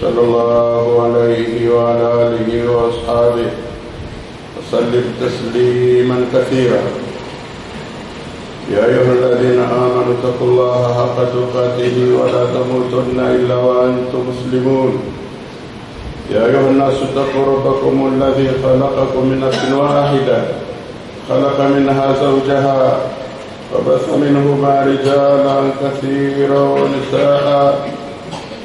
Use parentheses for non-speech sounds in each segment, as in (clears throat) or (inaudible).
صلى الله عليه وعلى آله وأصحابه وسلم تسليما كثيرا. يا أيها الذين آمنوا اتقوا الله حق تقاته ولا تموتن إلا وأنتم مسلمون. يا أيها الناس اتقوا ربكم الذي خلقكم من نفس واحدة. خلق منها زوجها وبث منهما رجالا كثيرا ونساء.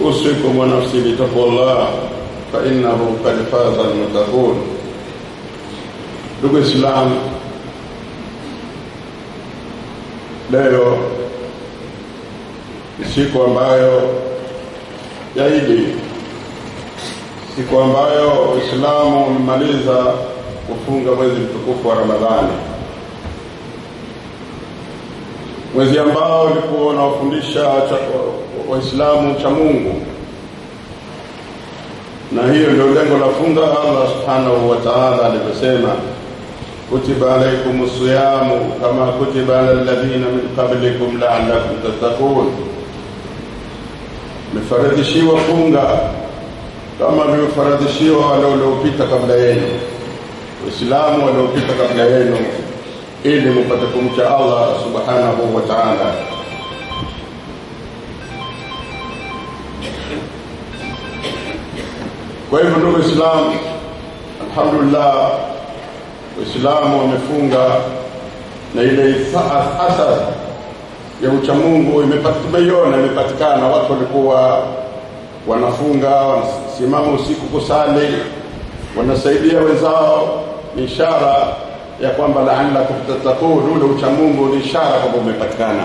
اوصيكم ونفسي بتقوى الله فانه قد فاز المتقون ndugu islam leo ni siku ambayo yaidi siku ambayo Waislamu wamemaliza kufunga mwezi mtukufu wa Ramadhani, mwezi ambao ulikuwa unawafundisha Waislamu cha Mungu, na hiyo ndio lengo la funga. Allah subhanahu wa ta'ala alivyosema, kutiba alaikum siyamu kama kutiba ala alladhina min qablikum la'allakum tattaqun, mefaradhishiwa funga kama vilivyofaradhishiwa wale waliopita kabla yenu, Waislamu waliopita kabla yenu, ili mupate kumcha Allah subhanahu wa ta'ala. Kwa hivyo ndugu Waislamu, alhamdulillah, Waislamu wamefunga na ile athar ya uchamungu tumeiona, imepatikana. Watu walikuwa wanafunga wanasimama usiku kusali wanasaidia wenzao ni ishara ya kwamba laalakum tattaqun ule uchamungu ni ishara kwamba umepatikana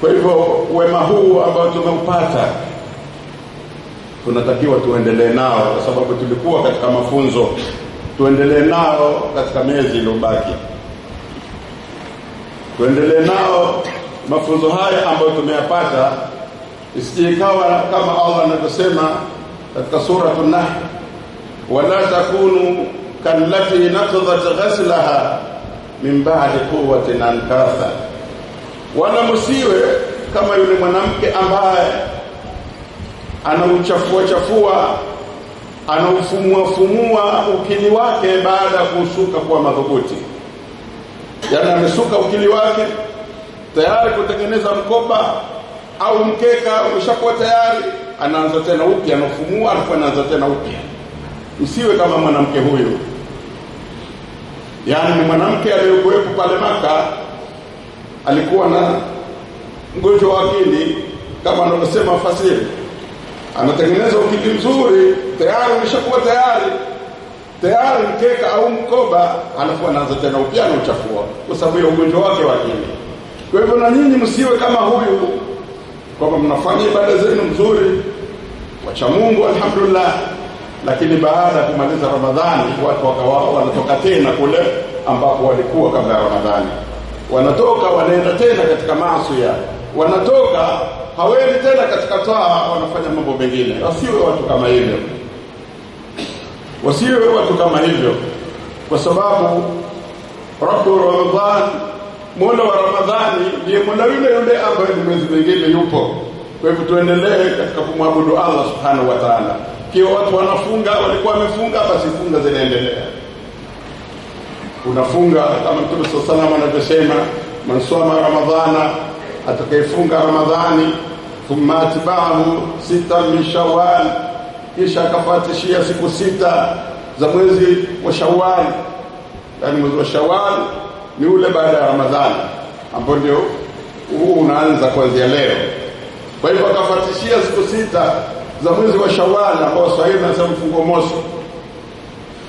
kwa hivyo wema huu ambao tumeupata tunatakiwa tuendelee nao kwa sababu tulikuwa katika mafunzo. Tuendelee nao katika miezi iliyobaki tuendelee nao mafunzo haya ambayo tumeyapata isije ikawa kama Allah anavyosema katika suratu Nahl wala takunu kallati naqdhat ghaslaha min ba'di quwwatin ankatha wala musiwe kama yule mwanamke ambaye anauchafua chafua anaufumua fumua ukili wake baada ya kusuka kwa madhubuti. Yani amesuka ukili wake tayari kutengeneza mkoba au mkeka umeshakuwa tayari anaanza tena upya anafumua alafu anaanza tena upya. Msiwe kama mwanamke huyu. Yaani ni mwanamke aliyokuwepo pale maka alikuwa na mgonjwa wa akili kama anavyosema fasiri anatengeneza ukiti mzuri tayari umeshakuwa tayari. Tayari mkeka au mkoba alafu anaanza tena upya na uchafua kwa sababu ya ugonjwa wake wa akili kwa hivyo na nyinyi msiwe kama huyu kwamba mnafanya ibada zenu mzuri wacha Mungu alhamdulillah. Lakini baada ya kumaliza Ramadhani watu wakawao wanatoka tena kule ambapo walikuwa kabla ya Ramadhani. Wanatoka wanaenda tena katika maasi wanatoka hawendi tena katika taa wanafanya mambo mengine wasiwe watu kama hivyo wasiwe watu kama hivyo kwa sababu Rabbu Ramadhan Mola wa Ramadhani ndiye Mola yule yule ambaye ni mwezi mwingine yupo. Kwa hivyo tuendelee katika kumwabudu Allah Subhanahu wa Ta'ala. Kiwa watu wanafunga walikuwa wamefunga basi funga zinaendelea. Unafunga kama Mtume alaihi wasallam anavyosema man ramadhana atakayefunga Ramadhani thumma atba'ahu sita min shawwal. Kisha akafuatishia siku sita za mwezi wa Shawwal. Yani mwezi wa Shawwal ni ule baada ya Ramadhani ambao ndio huu unaanza kuanzia leo. Kwa hivyo akafuatishia siku sita za mwezi wa Shawwal ambao Swahili nasema mfungo mosi.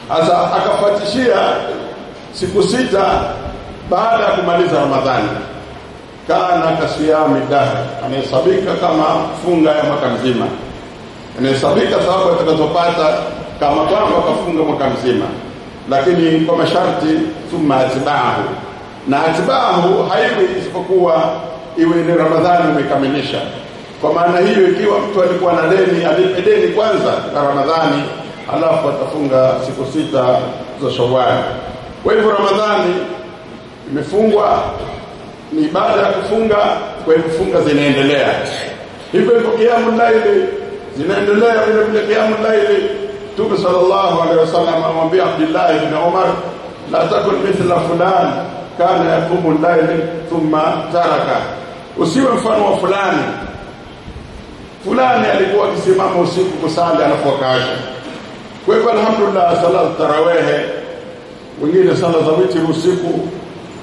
Sasa akafuatishia siku sita baada ya kumaliza Ramadhani kana kasiyami dahri anahesabika kama funga ya mwaka mzima. Anahesabika sababu atakazopata kama kwamba kafunga mwaka mzima. Lakini kwa masharti thumma atibahu na atibahu haiwi isipokuwa iwe ni Ramadhani umekamilisha kwa maana hiyo ikiwa mtu alikuwa na deni alipe deni kwanza la Ramadhani alafu atafunga siku sita za Shawwal. Kwa hivyo Ramadhani imefungwa ni baada ya kufunga kwa kufunga funga zinaendelea. Hivyo hivyo kiamu laili zinaendelea vile vile kiamu laili Mtume sallallahu alaihi wasallam amwambia Abdullah ibn Umar la takun mithla fulan kana yakumu al-layl thumma taraka. Usiwe mfano wa fulani. Fulani alikuwa akisimama usiku kusali alafu akaacha. Kwa hivyo alhamdulillah sala tarawih wengine sala za witri usiku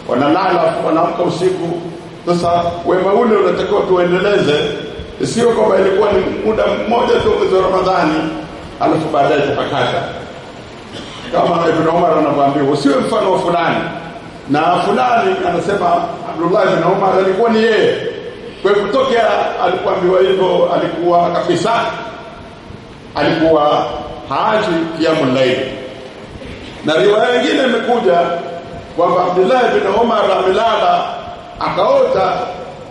wanalala wanaamka usiku. Sasa wema ule unatakiwa tuendeleze sio kwamba ilikuwa ni muda mmoja tu mwezi wa Ramadhani alafu baadaye tukakata. Kama Ibn Umar anavyoambia usiwe mfano wa fulani. Na fulani anasema Abdullah ibn Umar alikuwa ni yeye. Kwa kutokea tokea alipoambiwa hivyo alikuwa kabisa alikuwa haji kiamu laili na riwaya nyingine imekuja kwamba Abdullah ibn Umar amelala akaota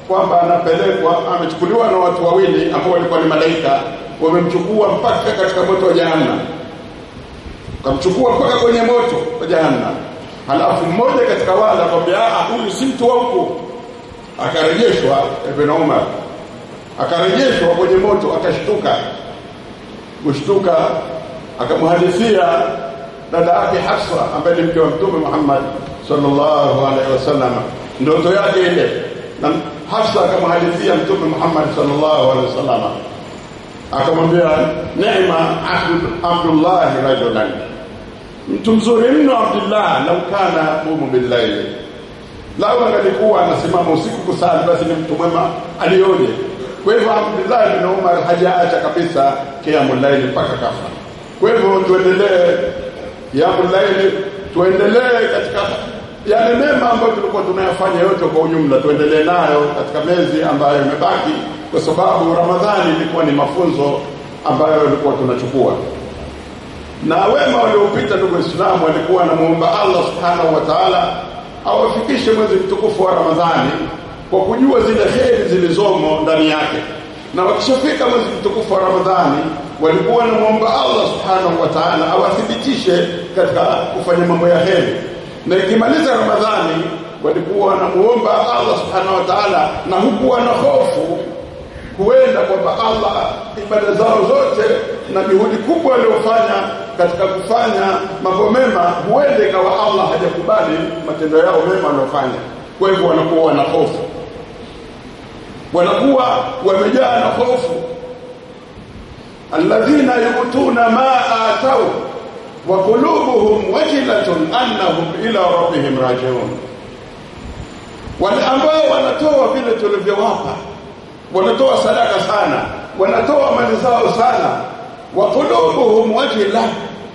kwamba anapelekwa amechukuliwa na watu wawili ambao walikuwa ni malaika wamemchukua mpaka katika moto wa jahannam. Kamchukua mpaka kwenye moto wa jahannam. Halafu mmoja katika wale akamwambia ah huyu si mtu wa huko. Akarejeshwa ibn Umar. Akarejeshwa kwenye moto akashtuka. Kushtuka akamhadithia dada yake Hafsa ambaye ni mke wa Mtume Muhammad sallallahu alaihi wasallam ndoto yake ile. Na Hafsa akamhadithia Mtume Muhammad sallallahu alaihi wasallam akamwambia neema Abdullah rajulan. Mtu mzuri mno Abdullah lau kana mumu billahi. Lau angalikuwa anasimama usiku kusali basi ni mtu mwema alioje. Kwa hivyo Abdullah bin Umar hajaacha kabisa qiyamul layl mpaka kafa. Kwa hivyo tuendelee ya layl tuendelee katika yale mema ambayo tulikuwa tunayafanya yote kwa ujumla tuendelee nayo katika mezi ambayo imebaki kwa sababu Ramadhani ilikuwa ni mafunzo ambayo ilikuwa tunachukua. Na wema waliopita ndugu Waislamu walikuwa anamuomba Allah subhanahu wa ta'ala awafikishe mwezi mtukufu wa Ramadhani kwa kujua zile heri zilizomo ndani yake. Na wakishafika mwezi mtukufu wa Ramadhani walikuwa wanamuomba Allah subhanahu wa ta'ala awathibitishe katika kufanya mambo ya heri na ikimaliza Ramadhani walikuwa wanamuomba Allah subhanahu wa ta'ala na huku wana hofu. Huenda kwamba Allah ibada zao zote na juhudi kubwa waliofanya katika kufanya mambo mema huende ikawa Allah hajakubali matendo yao mema waliofanya kwa hivyo wanakuwa wana hofu. Wanakuwa wamejaa na hofu. Alladhina yutuna ma atau qulubuhum wajilatun annahum ila rabbihim rajiun. Wale ambao wanatoa vile tulivyowapa wanatoa sadaka sana wanatoa mali zao sana. Wa qulubuhum wajila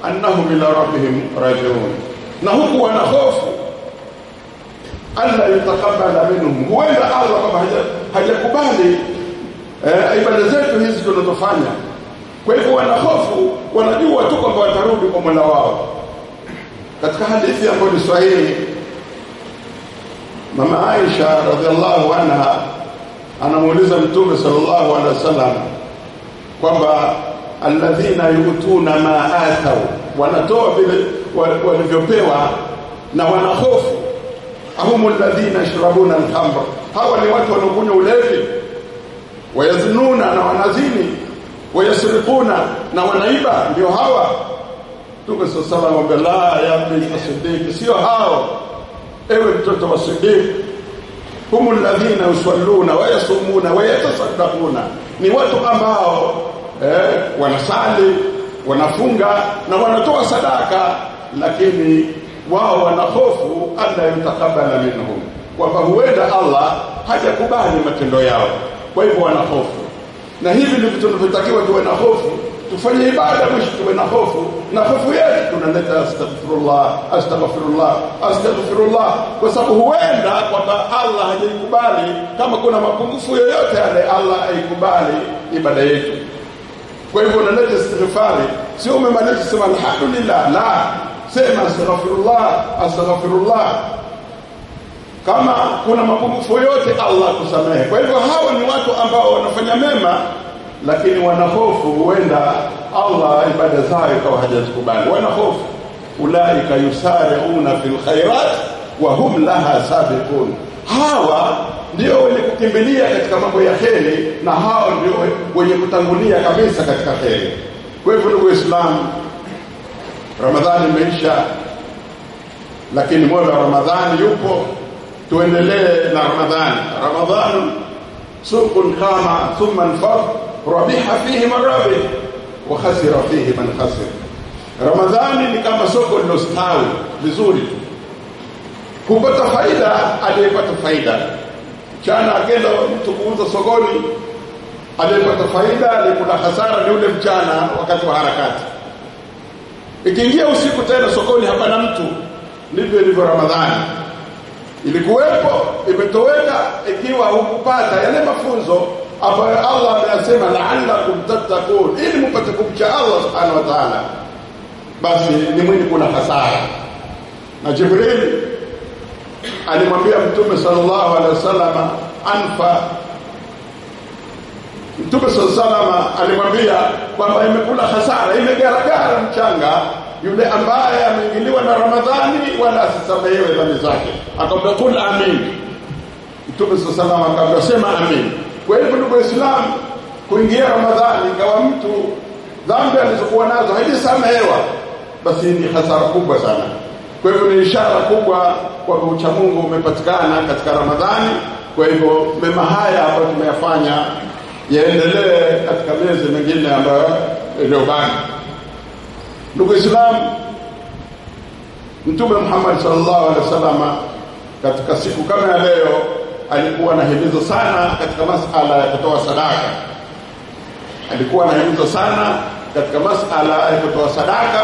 annahum ila rabbihim rajiun. Na huku wana hofu. Alla yutakabala minhum. Huenda Allah kama hajakubali eh, ibada zetu hizi tunazofanya. Kwa hivyo wana hofu wanajua tu kwamba watarudi kwa Mola wao. Katika hadithi ambayo ni sahihi mama Aisha radhiallahu anha anamuuliza mtume sallallahu alaihi wasallam kwamba alladhina yutuna ma atau wanatoa vile walivyopewa na wanahofu ahumu ahum alladhina yashrabuna al-khamr hawa ni watu wanaokunywa ulevi wayazinuna na wanazini wayasrifuna na wanaiba ndio hawa. Mtume sallallahu alaihi wasallam la ya Siddiq sio hao. Ewe mtoto wa sidiki humu alladhina yusalluna wa yasumuna wa yatasaddaquna. Ni watu ambao eh, wanasali wanafunga na wanatoa sadaka lakini wao wana hofu alla yutakabala minhum. Kwamba huenda Allah hajakubali matendo yao. Kwa hivyo wana hofu na hivi ndivyo tunavyotakiwa tuwe na hofu. Tufanye ibada mwisho tuwe na hofu. Na hofu yetu tunaleta astaghfirullah astaghfirullah astaghfirullah. Kwa sababu huenda kwamba Allah hajaikubali. Kama kuna mapungufu yoyote yale Allah aikubali ibada yetu. Kwa hivyo unaleta istighfari. Sio umemaliza sema alhamdulillah. La sema astaghfirullah astaghfirullah kama kuna mapungufu yote Allah kusamehe kwa hivyo hawa ni watu ambao wanafanya mema lakini wana hofu huenda Allah ibada zao ikawa hajazikubali. Wana hofu. Ulaika yusari'una fil khairat wa hum laha sabiqun. Hawa ndio wenye kukimbilia katika mambo ya kheri na hao ndio wenye kutangulia kabisa katika kheri. Kwa hivyo ndugu waislamu ramadhani imeisha lakini mwezi wa ramadhani yupo tuendelee na ramadhani. Ramadhani suqun kama thumma nfar rabiha fihi man rabih wa khasira fihi man khasir ramadhani ni kama soko lilostawi vizuri kupata faida aliyepata faida. Mchana akenda mtu kuuza sokoni aliyepata faida aliyepata hasara ni yule mchana wakati wa harakati. Ikiingia usiku tena sokoni hapana mtu. Ndivyo ilivyo ramadhani ilikuwepo imetoweka ikiwa hukupata yale mafunzo ambayo Allah ameyasema la'allakum tattaqun. Ili mpate kumcha Allah subhanahu wa ta'ala basi ni mwini kuna hasara. Na Jibril alimwambia mtume sallallahu alaihi wasallam anfa. Mtume sallallahu alaihi wasallam alimwambia kwamba imekula hasara imegaragara mchanga yule ambaye ameingiliwa na Ramadhani wala asisamehewe dhambi zake. Akamwambia kul amin. Mtume sallallahu alaihi wasallam sema amin. Kwa hivyo ndugu waislamu kuingia Ramadhani ikawa mtu dhambi alizokuwa nazo haijasamehewa basi ni hasara kubwa sana. Kwa hivyo ni ishara kubwa kwamba ucha Mungu umepatikana katika Ramadhani. Kwa hivyo mema haya ambayo tumeyafanya yaendelee katika miezi mingine ambayo iliyobaki ndugu Islam Mtume Muhammad sallallahu alaihi wasallam katika siku kama ya leo alikuwa anahimiza sana katika masala ya kutoa sadaka. Alikuwa anahimiza sana katika masala ya kutoa sadaka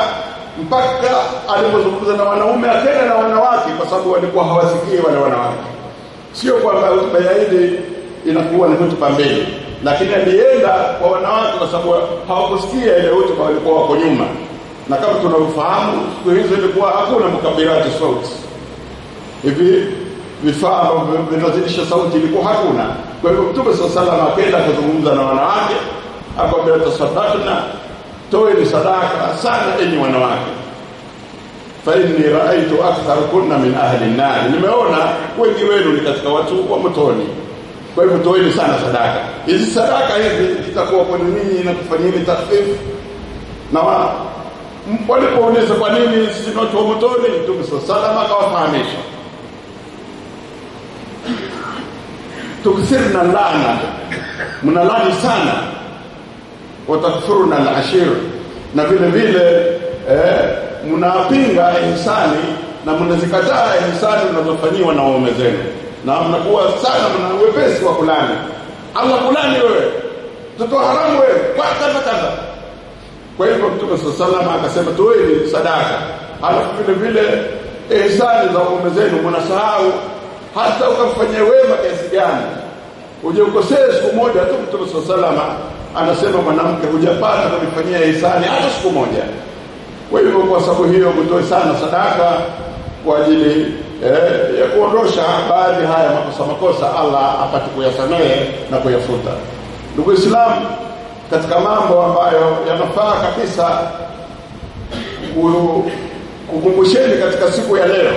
mpaka alipozungumza na wanaume akenda na wanawake kwa sababu walikuwa hawasikii wale wanawake. Sio kwamba hotuba ya inakuwa ni hotuba mbili lakini alienda kwa wanawake kwa sababu hawakusikia ile hotuba walikuwa wako nyuma na kama tunaofahamu siku hizo ilikuwa hakuna mukabirati sauti. Hivi vifaa ambavyo vinazidisha sauti ilikuwa hakuna. Kwa hivyo mtume saa alaihi akenda akazungumza na wanawake akamwambia tasaddaqna toeni sadaka sana enyi wanawake. Fa inni raaitu akthar kunna min ahli an-nar. Nimeona wengi wenu ni katika watu wa motoni. Kwa hivyo toeni sana sadaka. Hizi sadaka hizi zitakuwa kwa nini na kufanyeni takfif na walipouliza kwa nini sisi wa motoni mtume alaihi akawafahamisha. Tukthirna lana mnalani sana. Watakfuruna al-ashir na vile vile eh, mnapinga ihsani na mnazikataa ihsani mnazofanyiwa na waume zenu. Na mnakuwa sana mna wepesi wa kulani. Allah kulani wewe. Mtoto haramu wewe. Kwa kadha kadha kwa hivyo mtume sallallahu akasema toeni sadaka. Alafu vile vile ihsani za waume zenu mnasahau hata ukamfanyia wema kiasi gani. Uje ukosee siku moja tu mtume sallallahu anasema mwanamke hujapata kunifanyia ihsani hata siku moja. Kwa hivyo kwa sababu hiyo mtoe sana sadaka kwa ajili eh, ya kuondosha baadhi haya makosa makosa Allah apate kuyasamehe na kuyafuta. Ndugu Islam katika mambo ambayo yanafaa kabisa kukumbusheni katika siku ya leo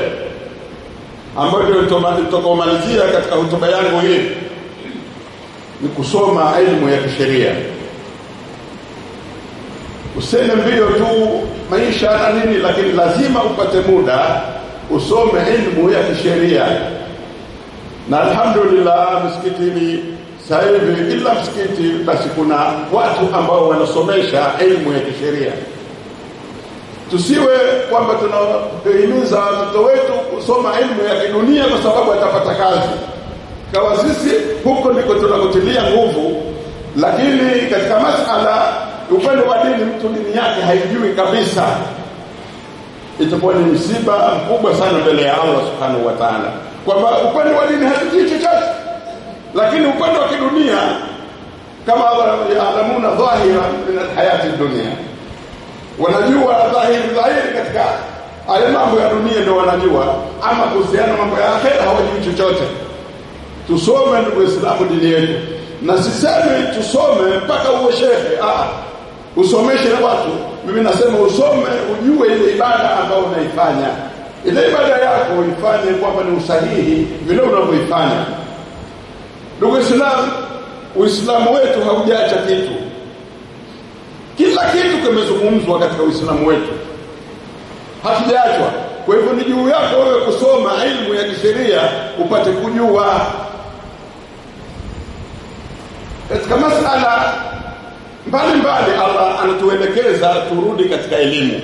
ambayo ndio tutakomalizia katika hotuba yangu hii ni kusoma elimu ya kisheria. Useme mbio tu maisha na nini lakini lazima upate muda usome elimu ya kisheria. Na alhamdulillah msikitini sasa hivi kila msikiti basi kuna watu ambao wanasomesha elimu ya kisheria. Tusiwe kwamba tunahimiza watoto wetu kusoma elimu ya kidunia kwa sababu atapata kazi. Kawa sisi huko ndiko tunakutilia nguvu lakini katika masala upande wa dini mtu dini yake haijui kabisa. Itakuwa ni msiba mkubwa sana mbele ya Allah subhanahu wa ta'ala. Kwamba upande wa dini hatujui chochote lakini upande wa kidunia kama yaalamuna dhahira min alhayati dunia. Wanajua dhahiri dhahiri katika haya mambo ya dunia ndio wanajua ama kuhusiana mambo ya akhera hawajui chochote. Tusome ndugu waislamu dini yetu. Na sisemi tusome mpaka uwe shehe ah usomeshe watu. Mimi nasema usome ujue ile ibada ambayo unaifanya. Ile ibada yako ifanye kwamba ni usahihi vile unavyoifanya ndugu Islam uislamu wetu haujaacha kitu. Kila kitu kimezungumzwa katika uislamu wetu. Hatujaachwa kwa hivyo ni juu yako wewe kusoma ilmu ya kisheria upate kujua. Katika masala mbalimbali Allah anatuelekeza turudi katika elimu.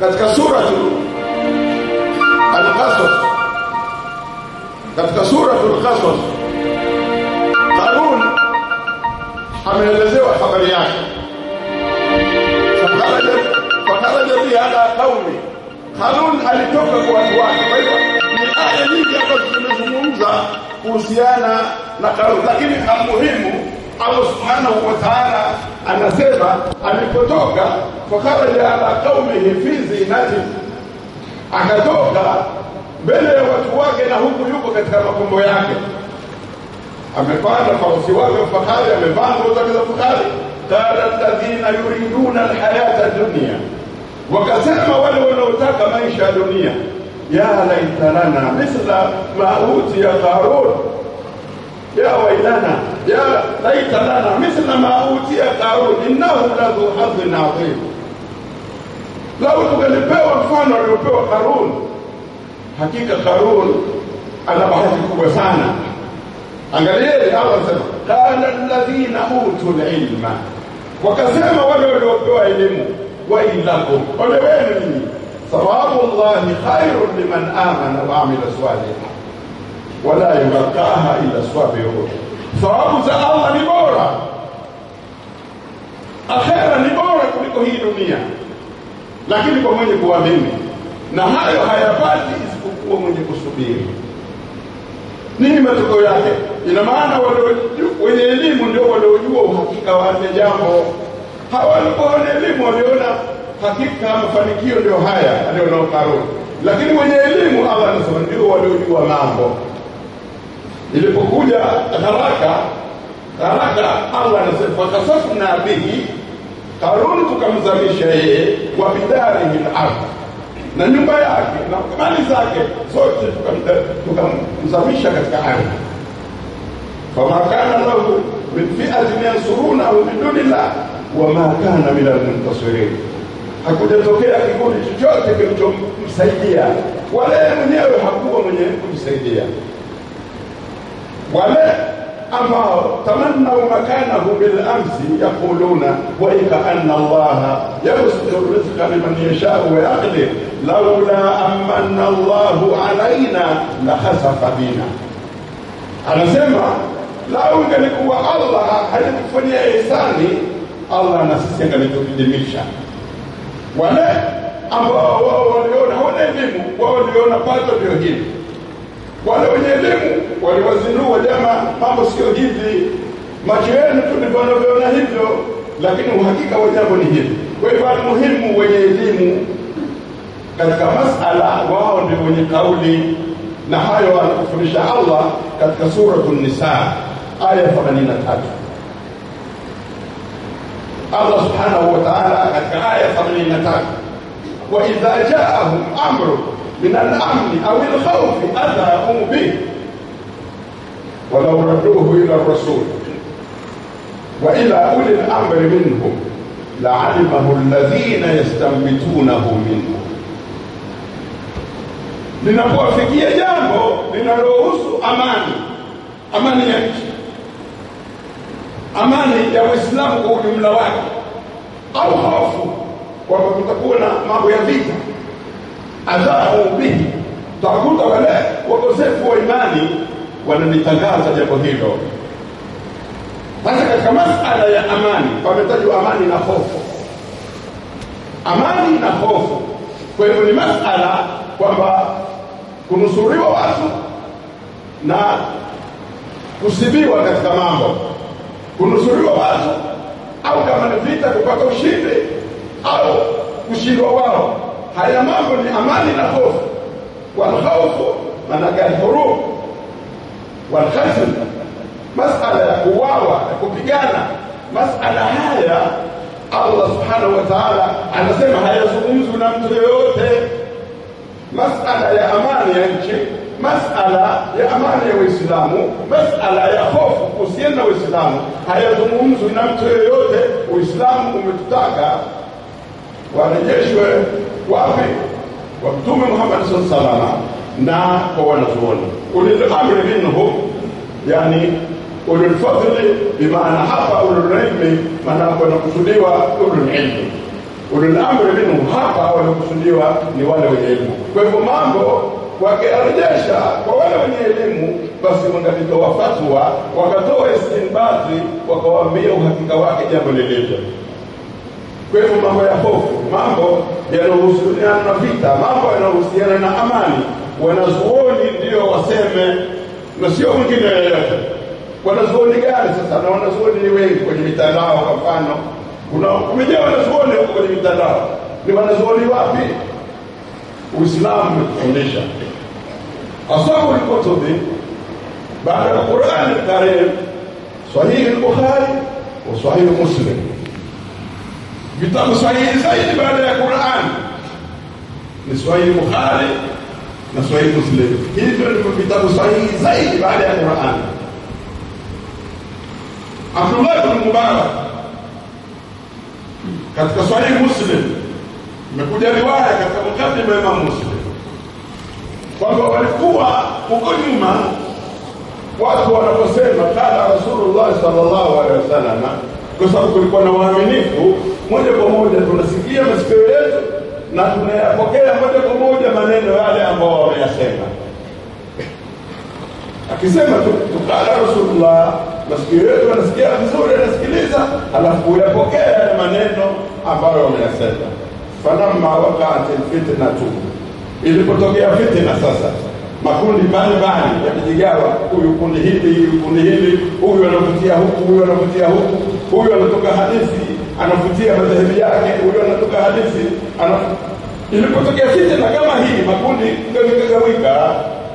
Katika suratu al-qasas katika sura al-qasas Qarun ameelezewa habari yake. Fakaraja bi ala alitoka kwa watu wake. Kwa hivyo ni aya nyingi ambazo zimezungumza kuhusiana na Qarun lakini muhimu Allah subhanahu wa ta'ala anasema alipotoka fakaraja ala qaumihi fi zinati akatoka mbele ya watu wake na huku yuko katika makombo yake. Amepanda farasi wake fahari amevaa nguo zake za fahari qala alladhina yuriduna alhayata dunya wakasema wale wanaotaka maisha ya dunia ya laita lana mithla ma utiya qarun. Ya wailana ya laita lana mithla ma utiya qarun innahu ladhu hadhin adhim lau tungelipewa mfano aliopewa qarun hakika qarun ana bahati kubwa sana. Angalieni Allah anasema qala alladhina utul ilma. Wakasema wale waliopewa elimu wailakum ole wenu nyinyi thawabu llahi khairun liman amana wa amila salihan. Wala yulqaha illa sabirun. Thawabu za Allah ni bora. Akhera ni bora kuliko hii dunia. Lakini kwa mwenye kuamini. Na hayo hayapati isipokuwa mwenye kusubiri. Nini matokeo yake? Ina maana wenye elimu ndio waliojua uhakika wa jambo. Hawa walikuwa wenye elimu waliona hakika mafanikio ndio haya alionao Karuni lakini wenye elimu Allah ndio waliojua mambo. Ilipokuja haraka haraka Allah anasema fakasafna bihi Karuni tukamzamisha yeye wa bidarihi al-ardh na nyumba yake na mali zake zote tukamzamisha katika ardhi fama kana lahu min fi'atin yansurunahu min dunillah wama kana min almuntasirin hakujatokea kikundi chochote kilichomsaidia. Wale mwenyewe hakuwa mwenye kumsaidia. Wale ambao tamannau makanahu bil amsi yaquluna wa anna allaha yabsutu rizqa liman yashau wa yaqdir laula amanna allahu alaina la khasafa bina. Anasema lau ingalikuwa allah hajakufanyia ihsani allah na sisi wale ambao wao waliona hawana elimu wao waliona pato ndio hivi wale wenye elimu waliwazinua jamaa mambo sio hivi. Macho yenu tu ndivyo hivyo lakini uhakika wa jambo ni hivi kwa hivyo muhimu wenye elimu katika masala wao ndio wenye kauli na hayo anakufundisha Allah katika suratul nisa aya 83 Allah subhanahu wa ta'ala katika aya 83 wa idha ja'ahum amru من الأمن أو الخوف أذاعوا به ولو ردوه إلى الرسول وإلى أولي الأمر منهم لعلمه الذين يستنبتونه منهم linapowafikia jambo linalohusu amani. Amani ya nchi. Amani ya Uislamu kwa ujumla wake. Au hofu kwamba kutakuwa na mambo ya vita. Adhabu bihi utakuta wale wakosefu wa imani wanalitangaza jambo hilo. Sasa katika masala ya amani pametajwa amani na hofu. Amani na hofu. Kwa hivyo ni masala kwamba kunusuriwa watu na kusibiwa katika mambo. Kunusuriwa watu au kama ni vita kupata ushindi au kushindwa wao. Haya mambo ni amani na hofu. Walkhaufu manake alhurub walqatl masala ya kuwawa na kupigana. Masala haya allah subhanahu wa taala anasema hayazungumzwi na mtu yoyote masala ya amani ya nchi masala ya amani ya Uislamu, masala ya hofu kuhusiana na waislamu hayazungumzwi na mtu yeyote. uislamu umetutaka warejeshwe wapi? Wa mtume muhammad saa salama na kwa wanazuoni. Ulil amri minhum yani ulilfadli bimaana hapa ulililmi maanake wanakusudiwa ulililmi ulil'amri minhum hapa wanakusudiwa ni wale wenye elimu. Kwa hivyo mambo wakiarejesha kwa wale wenye elimu basi wangalitoa fatwa wakatoa istinbati wakawaambia uhakika wake jambo lilivyo. Kwa hivyo mambo ya hofu mambo yanayohusiana na vita mambo yanayohusiana na amani wanazuoni ndio waseme na sio mwingine yeyote. wanazuoni gani sasa? Na wanazuoni ni wengi kwenye mitandao kwa mfano kuna kumejaa wanazuoni huko kwenye mitandao. Ni wanazuoni wapi? Uislamu umetufundisha asabu lkutubi baada ya qurani karim sahihi bukhari wa sahihi muslim vitabu sahihi zaidi baada ya qurani ni sahihi bukhari na sahihi muslim hivyo ndivyo vitabu sahihi zaidi baada ya qurani abdullah ibn mubarak katika sahihi muslim imekuja riwaya katika mukadima ya Muslim kwamba walikuwa huko nyuma watu wanaposema kala Rasulullah sallallahu alaihi wasalama kwa sababu kulikuwa na waaminifu, moja kwa moja tunasikia masikio yetu na tunayapokea moja kwa moja maneno yale ambao wameyasema. Akisema tukala Rasulullah, masikio yetu anasikia vizuri, anasikiliza, alafu uyapokea yale maneno ambayo wameyasema. Falamma waqaat alfitnatu, ilipotokea fitna sasa, makundi mbalimbali yamejigawa, huyu kundi hili, huyu kundi hili, huyu anavutia huku, huyu anavutia huku, huyu anatoka hadithi anavutia madhehebu yake, huyu anatoka hadithi ana... ilipotokea fitna kama hii, makundi gawikagawika,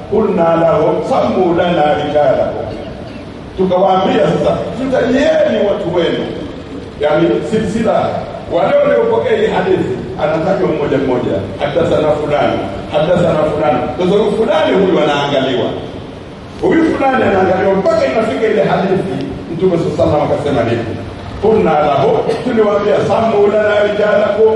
kulna lahum sammu lana rijalakum, tukawaambia sasa, tutajieni watu wenu, yani silsila. Wale waliopokea hii hadithi anatajwa mmoja mmoja, hadathana fulani, hadathana fulani. Sasa fulani huyu anaangaliwa, huyu fulani anaangaliwa mpaka inafika ile hadithi. Mtume saa salam akasema hivi, kunna lahu, tuliwaambia samu rijalakum,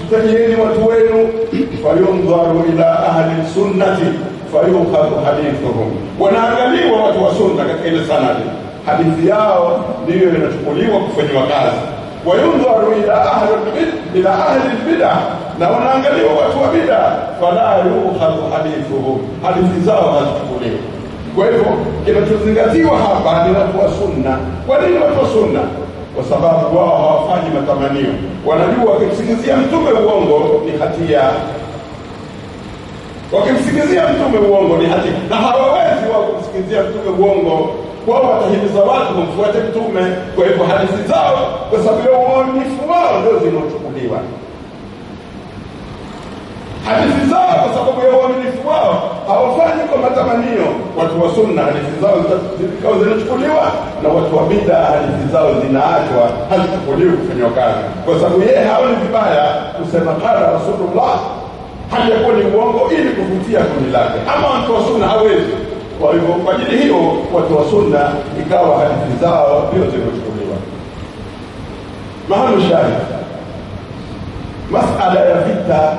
tutajieni watu wenu, (clears throat) fayundharu ila ahli sunnati fayukhadhu hadithuhum, wanaangaliwa watu wa sunna katika ile sanadi, hadithi yao ndiyo inachukuliwa kufanyiwa kazi. Wayundharu ila ahli lbida, na wanaangaliwa watu wa bida, fala yukhadhu hadithuhum, hadithi zao hazichukuliwa. Kwa hivyo kinachozingatiwa hapa ni watu wa sunna. Kwa nini watu wa sunna? Kwa sababu wao hawafanyi matamanio, wanajua wakimsingizia mtume uongo ni hatia, wakimsingizia mtume uongo ni hati na hawawezi wao kumsikizia mtume uongo wao watahimiza watu wamfuate mtume. Kwa hivyo hadithi zao, kwa sababu ya uaminifu wao, ndio zinaochukuliwa hadithi zao, kwa sababu ya uaminifu wao, hawafanyi kwa matamanio. Watu wa sunna hadithi zao zikao zinachukuliwa, na watu wa bida hadithi zao zinaachwa, hazichukuliwi kufanywa kazi, kwa sababu yeye haoni vibaya kusema kala Rasulullah hali yakuwa ni uongo, ili kuvutia kundi lake. Ama watu wa sunna hawezi kwa hivyo kwa ajili hiyo watu wa sunna ikawa hadithi zao ndio zimechukuliwa. Mahalu shahid, masala ya vita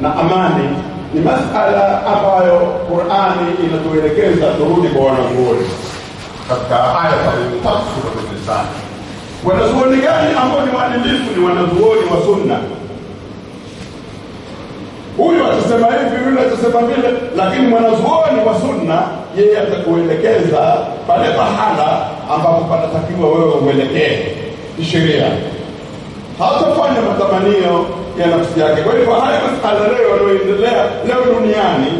na amani ni masala ambayo Qurani inatuelekeza turudi kwa wanazuoni. katika haya takusukulisani wanazuoni gani ambao ni waadilifu ni wanazuoni wa sunna huyu atasema hivi yule atasema vile lakini mwanazuoni wa sunna yeye atakuelekeza pale pahala ambapo panatakiwa wewe uelekee kisheria. Hatafanya matamanio ya nafsi yake. Kwa hivyo haya masala leo yanayoendelea leo duniani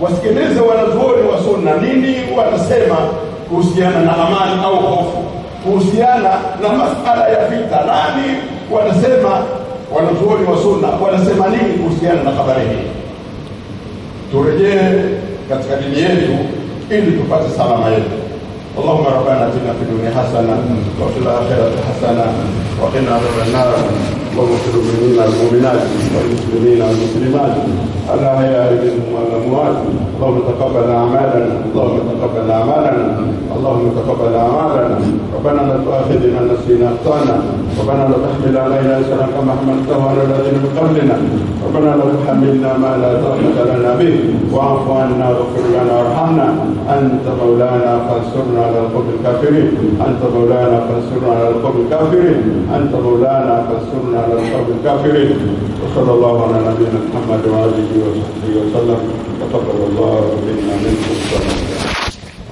wasikilize wanazuoni wa sunna nini wanasema kuhusiana na amani au hofu kuhusiana na masala ya vita. Nani wanasema wanazuoni wa sunna wanasema nini kuhusiana na habari hii turejee katika dini yetu ili tupate salama yetu اللهم ربنا اتنا في الدنيا حسنه وفي الاخره حسنه وقنا عذاب النار اللهم اغفر للمؤمنين والمؤمنات والمسلمين والمسلمات الاحياء منهم والاموات اللهم تقبل اعمالنا اللهم تقبل اعمالنا اللهم تقبل اعمالنا ربنا لا تؤاخذنا ان نسينا اخطانا ربنا لا تحمل علينا اسرا كما حملته على الذين من قبلنا ربنا لا تحملنا ما لا طاقه لنا به واعف عنا واغفر لنا وارحمنا انت مولانا فانصرنا على القوم الكافرين انت مولانا فانصرنا على القوم الكافرين انت مولانا فانصرنا على القوم الكافرين. وصلى الله على نبينا محمد وآله وصحبه وسلم. تقبل الله منا منكم. الله